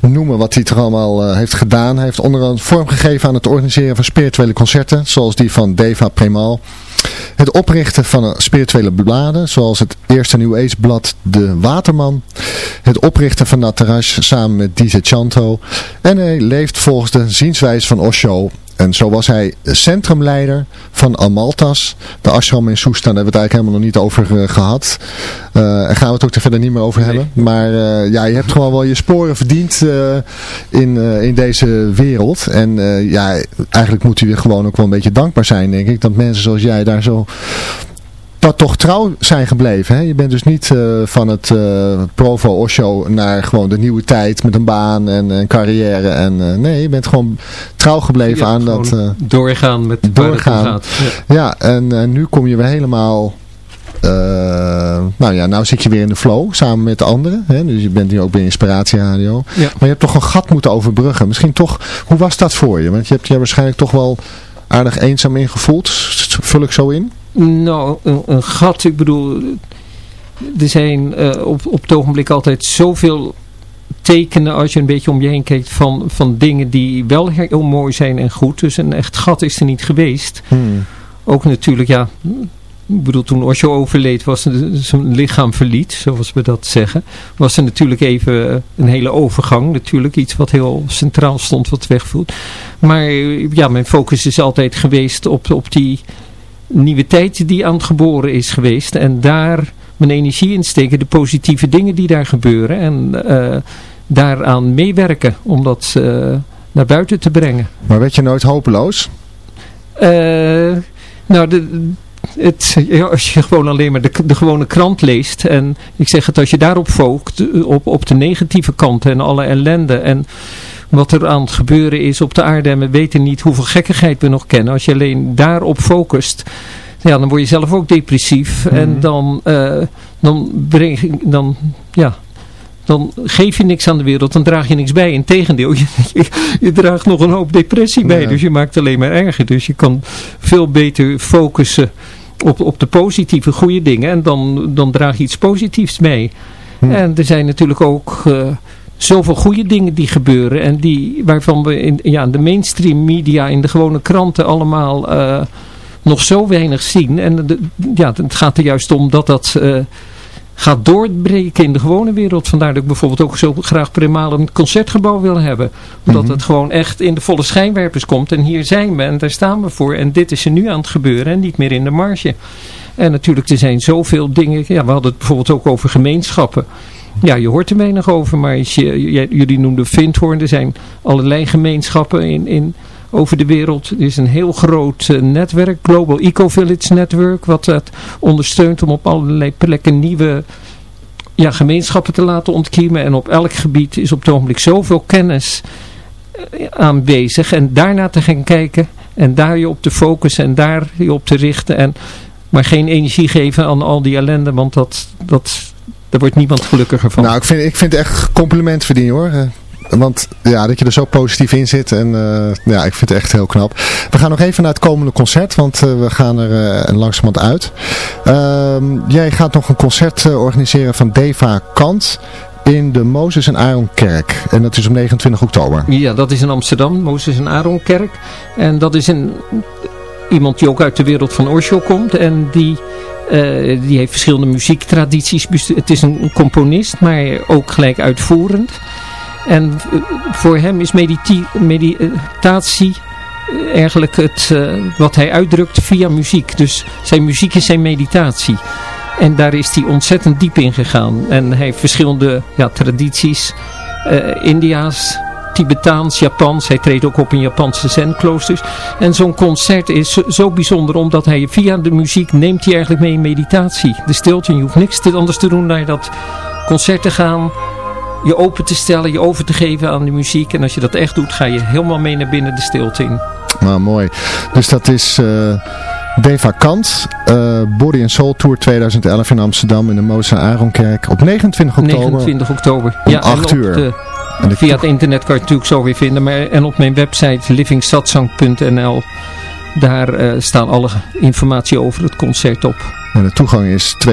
noemen wat hij toch allemaal uh, heeft gedaan. Hij heeft onder andere vorm gegeven aan het organiseren van spirituele concerten, zoals die van Deva Premal. Het oprichten van spirituele bladen, zoals het eerste New Age blad De Waterman. Het oprichten van Natarash samen met Dize Chanto. En hij leeft volgens de zienswijze van Osho en zo was hij centrumleider van Amaltas, de ashram in Soestan. Daar hebben we het eigenlijk helemaal nog niet over uh, gehad. Uh, daar gaan we het ook er verder niet meer over hebben. Maar uh, ja, je hebt gewoon wel je sporen verdiend in, in deze wereld. En ja, eigenlijk moet u gewoon ook wel een beetje dankbaar zijn, denk ik. Dat mensen zoals jij daar zo dat toch trouw zijn gebleven. Hè? Je bent dus niet uh, van het uh, Provo Osho naar gewoon de nieuwe tijd met een baan en een carrière. En, uh, nee, je bent gewoon trouw gebleven aan dat... doorgaan met doorgaan. Gaat. Ja, ja en nu kom je weer helemaal... nou ja, nou zit je weer in de flow samen met de anderen. Hè? Dus je bent nu ook bij Inspiratie Radio. Ja. Maar je hebt toch een gat moeten overbruggen. Misschien toch, hoe was dat voor je? Want je hebt je waarschijnlijk toch wel aardig eenzaam ingevoeld. Vul ik zo in? Nou, een, gat, ik bedoel, er zijn uh, op, op het ogenblik altijd zoveel tekenen als je een beetje om je heen kijkt van, van dingen die wel heel mooi zijn en goed. Dus een echt gat is er niet geweest. Hmm. Ook natuurlijk, ja, ik bedoel, toen Osho overleed, was zijn lichaam verliet, zoals we dat zeggen. Was er natuurlijk even een hele overgang, natuurlijk iets wat heel centraal stond, wat wegvoert. Maar ja, mijn focus is altijd geweest op, op die nieuwe tijd die aan het geboren is geweest. En daar mijn energie in steken. De positieve dingen die daar gebeuren. En uh, daaraan meewerken om dat uh, naar buiten te brengen. Maar werd je nooit hopeloos? Uh, nou, de, het, als je gewoon alleen maar de, de, gewone krant leest. En ik zeg het, als je daarop focust, op, op de negatieve kanten en alle ellende. En wat er aan het gebeuren is op de aarde. En we weten niet hoeveel gekkigheid we nog kennen. Als je alleen daarop focust, ja, dan word je zelf ook depressief. Mhm. En dan, uh, dan, breng, dan, ja, dan geef je niks aan de wereld, dan draag je niks bij. Integendeel, je, je, je draagt nog een hoop depressie bij. Dus je maakt het alleen maar erger. Dus je kan veel beter focussen op, op de positieve, goede dingen. En dan, dan draag je iets positiefs mee. En er zijn natuurlijk ook... Uh, zoveel goede dingen die gebeuren. En die, waarvan we in ja, de mainstream media, in de gewone kranten allemaal uh, nog zo weinig zien. En de, ja, het gaat er juist om dat dat uh, gaat doorbreken in de gewone wereld. Vandaar dat ik bijvoorbeeld ook zo graag primaal een concertgebouw wil hebben. Omdat mhm. het gewoon echt in de volle schijnwerpers komt. En hier zijn we en daar staan we voor. En dit is er nu aan het gebeuren en niet meer in de marge. En natuurlijk, er zijn zoveel dingen. Ja, we hadden het bijvoorbeeld ook over gemeenschappen. Ja, je hoort er weinig over, maar je, jullie noemden Vindhoorn. Er zijn allerlei gemeenschappen in, in, over de wereld. Er is een heel groot uh, netwerk, Global Eco Village Network, wat dat ondersteunt om op allerlei plekken nieuwe ja, gemeenschappen te laten ontkiemen. En op elk gebied is op het ogenblik zoveel kennis uh, aanwezig. En daarna te gaan kijken en daar je op te focussen en daar je op te richten. En, maar geen energie geven aan al die ellende, want dat, dat daar wordt niemand gelukkiger van. Nou, ik vind, ik vind het echt compliment verdienen hoor. Eh, want ja, dat je er zo positief in zit. En uh, ja, ik vind het echt heel knap. We gaan nog even naar het komende concert. Want uh, we gaan er uh, langzamerhand uit. Uh, jij gaat nog een concert organiseren van Deva Kant. In de Mozes en Aaron Kerk. En dat is op 29 oktober. Ja, dat is in Amsterdam. Mozes en Aaron Kerk. En dat is een, iemand die ook uit de wereld van Osho komt. En die uh, die heeft verschillende muziektradities. Het is een componist, maar ook gelijk uitvoerend. En uh, voor hem is meditatie uh, eigenlijk het, wat hij uitdrukt via muziek. Dus zijn muziek is zijn meditatie. En daar is hij ontzettend diep in gegaan. En hij heeft verschillende ja, tradities. India's, Tibetaans, Japans. Hij treedt ook op in Japanse zen-kloosters. En zo'n concert is zo, bijzonder omdat hij via de muziek neemt hij eigenlijk mee in meditatie. De stilte, je hoeft niks anders te doen dan je dat concert te gaan je open te stellen, je over te geven aan de muziek. En als je dat echt doet, ga je helemaal mee naar binnen de stilte in. Nou, mooi. Dus dat is uh, Deva Kant, uh, Body and Soul Tour 2011 in Amsterdam in de Mozart Aaronkerk op 29 oktober. 29 oktober, ja. 8 uur. Via het internet kan je het natuurlijk zo weer vinden. Maar, en op mijn website livingsatsang.nl Daar staan alle informatie over het concert op. En de toegang is 22,50.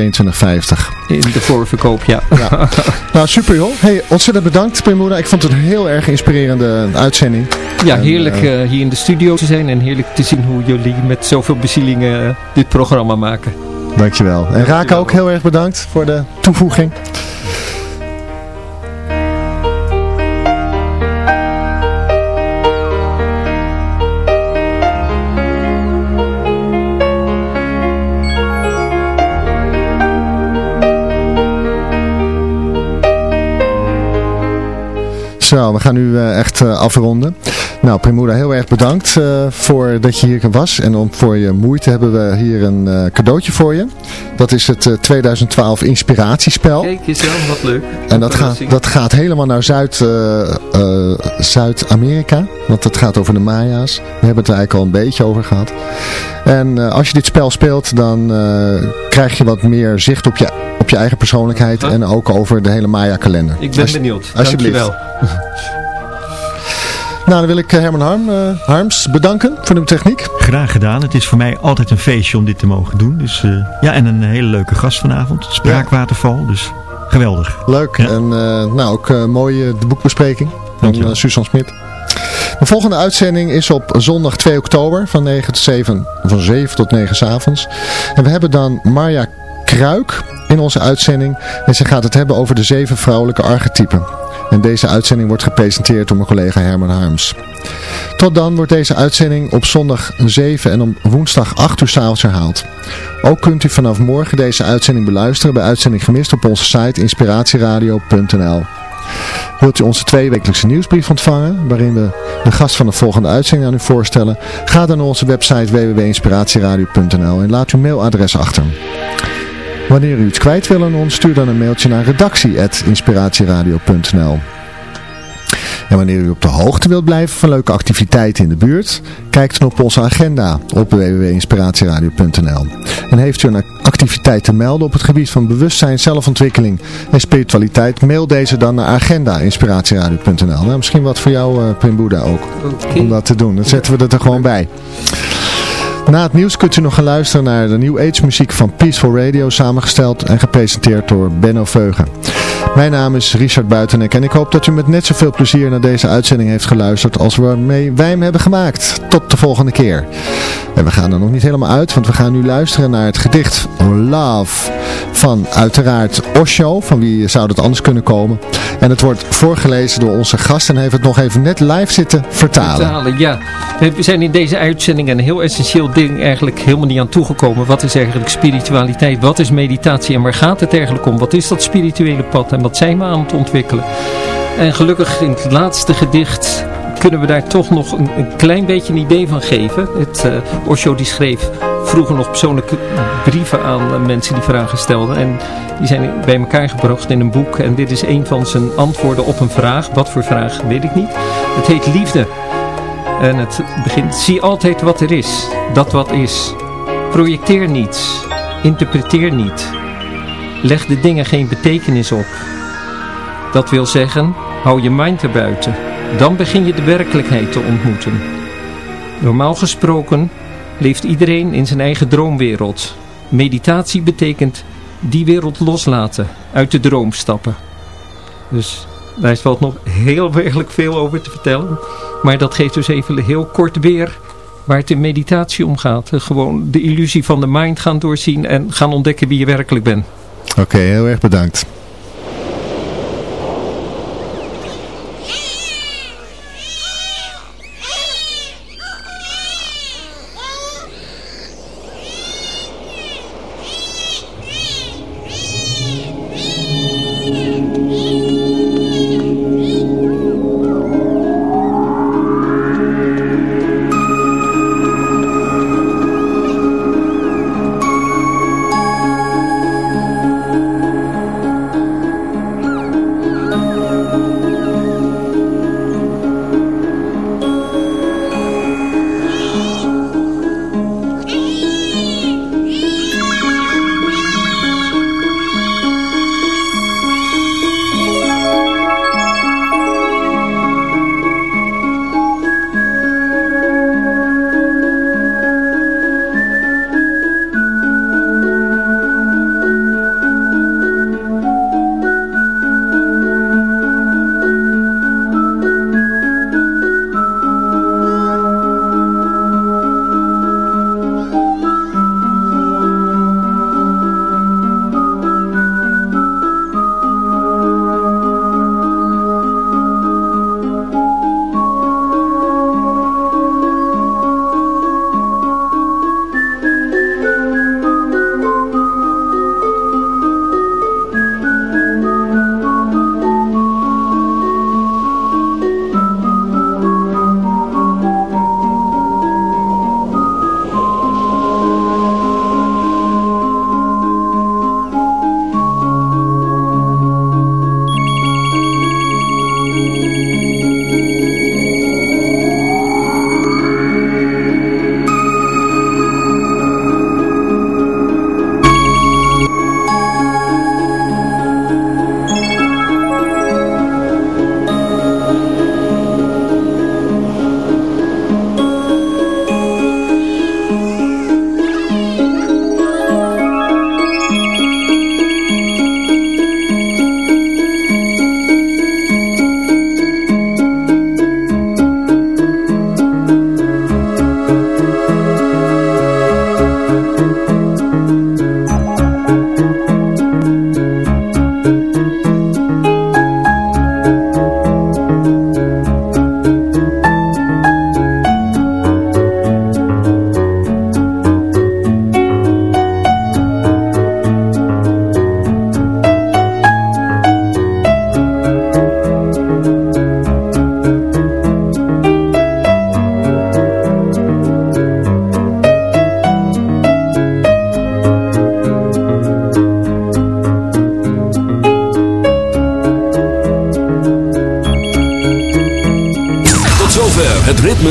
In de voorverkoop, ja. ja. nou, super joh. Hey, ontzettend bedankt, Primura. Ik vond het een heel erg inspirerende uitzending. Ja, heerlijk hier in de studio te zijn en heerlijk te zien hoe jullie met zoveel bezielingen dit programma maken. Dankjewel. En Raka ook heel erg bedankt voor de toevoeging. Zo, we gaan nu uh, echt uh, afronden. Nou, Primura, heel erg bedankt uh, voor dat je hier was. En om, voor je moeite hebben we hier een cadeautje voor je. Dat is het uh, 2012 inspiratiespel. Kijk, wel wat leuk. En dat gaat, dat gaat helemaal naar Zuid, Zuid-Amerika. want het gaat over de Maya's. We hebben het er eigenlijk al een beetje over gehad. En als je dit spel speelt, dan krijg je wat meer zicht op je, op je eigen persoonlijkheid. En ook over de hele Maya kalender. Ik ben benieuwd. Alsjeblieft. Dankjewel. Nou, dan wil ik eh, Herman Harm, uh, Harms bedanken voor de techniek. Graag gedaan. Het is voor mij altijd een feestje om dit te mogen doen. Dus, uh, ja, en een hele leuke gast vanavond. Spraakwaterval. Dus geweldig. Leuk. Ja. En nou, ook mooie de boekbespreking van Susan Smit. De volgende uitzending is op zondag 2 oktober van, 9 tot 7, van 7 tot 9 s avonds. En we hebben dan Marja Kruik in onze uitzending. En ze gaat het hebben over de zeven vrouwelijke archetypen. En deze uitzending wordt gepresenteerd door mijn collega Herman Harms. Tot dan wordt deze uitzending op zondag 7 en op woensdag 8 uur s'avonds herhaald. Ook kunt u vanaf morgen deze uitzending beluisteren bij Uitzending Gemist op onze site inspiratieradio.nl. Wilt u onze tweewekelijkse nieuwsbrief ontvangen, waarin we de gast van de volgende uitzending aan u voorstellen? Ga dan naar onze website www.inspiratieradio.nl en laat uw mailadres achter. Wanneer u iets kwijt wil aan ons, stuur dan een mailtje naar redactie.inspiratieradio.nl En wanneer u op de hoogte wilt blijven van leuke activiteiten in de buurt, kijk dan op onze agenda op www.inspiratieradio.nl. En heeft u een activiteit te melden op het gebied van bewustzijn, zelfontwikkeling en spiritualiteit, mail deze dan naar agenda.inspiratieradio.nl. Nou, misschien wat voor jou, uh, Pim Boeddha ook, om dat te doen. Dan zetten we er gewoon bij. Na het nieuws kunt u nog gaan luisteren naar de New Age muziek van Peaceful Radio, samengesteld en gepresenteerd door Benno Veugen. Mijn naam is Richard Buitenek en ik hoop dat u met net zoveel plezier naar deze uitzending heeft geluisterd als waarmee wij hem hebben gemaakt. Tot de volgende keer. En we gaan er nog niet helemaal uit, want we gaan nu luisteren naar het gedicht Love van uiteraard Osho, van wie zou dat anders kunnen komen. En het wordt voorgelezen door onze gast en heeft het nog even net live zitten vertalen. Vertalen, ja. We zijn in deze uitzending een heel essentieel ding eigenlijk helemaal niet aan toegekomen. Wat is eigenlijk spiritualiteit? Wat is meditatie? En waar gaat het eigenlijk om? Wat is dat spirituele pad? En wat zijn we aan het ontwikkelen? En gelukkig in het laatste gedicht kunnen we daar toch nog een, klein beetje een idee van geven. Het, uh, Osho die schreef vroeger nog persoonlijke brieven aan mensen die vragen stelden. En die zijn bij elkaar gebracht in een boek. En dit is een van zijn antwoorden op een vraag. Wat voor vraag, weet ik niet. Het heet Liefde. En het begint, zie altijd wat er is. Dat wat is. Projecteer niets. Interpreteer niet. Leg de dingen geen betekenis op. Dat wil zeggen, hou je mind erbuiten. Dan begin je de werkelijkheid te ontmoeten. Normaal gesproken leeft iedereen in zijn eigen droomwereld. Meditatie betekent die wereld loslaten, uit de droom stappen. Dus daar wel nog heel werkelijk veel over te vertellen. Maar dat geeft dus even heel kort weer waar het in meditatie om gaat. Gewoon de illusie van de mind gaan doorzien en gaan ontdekken wie je werkelijk bent. Oké, heel erg bedankt.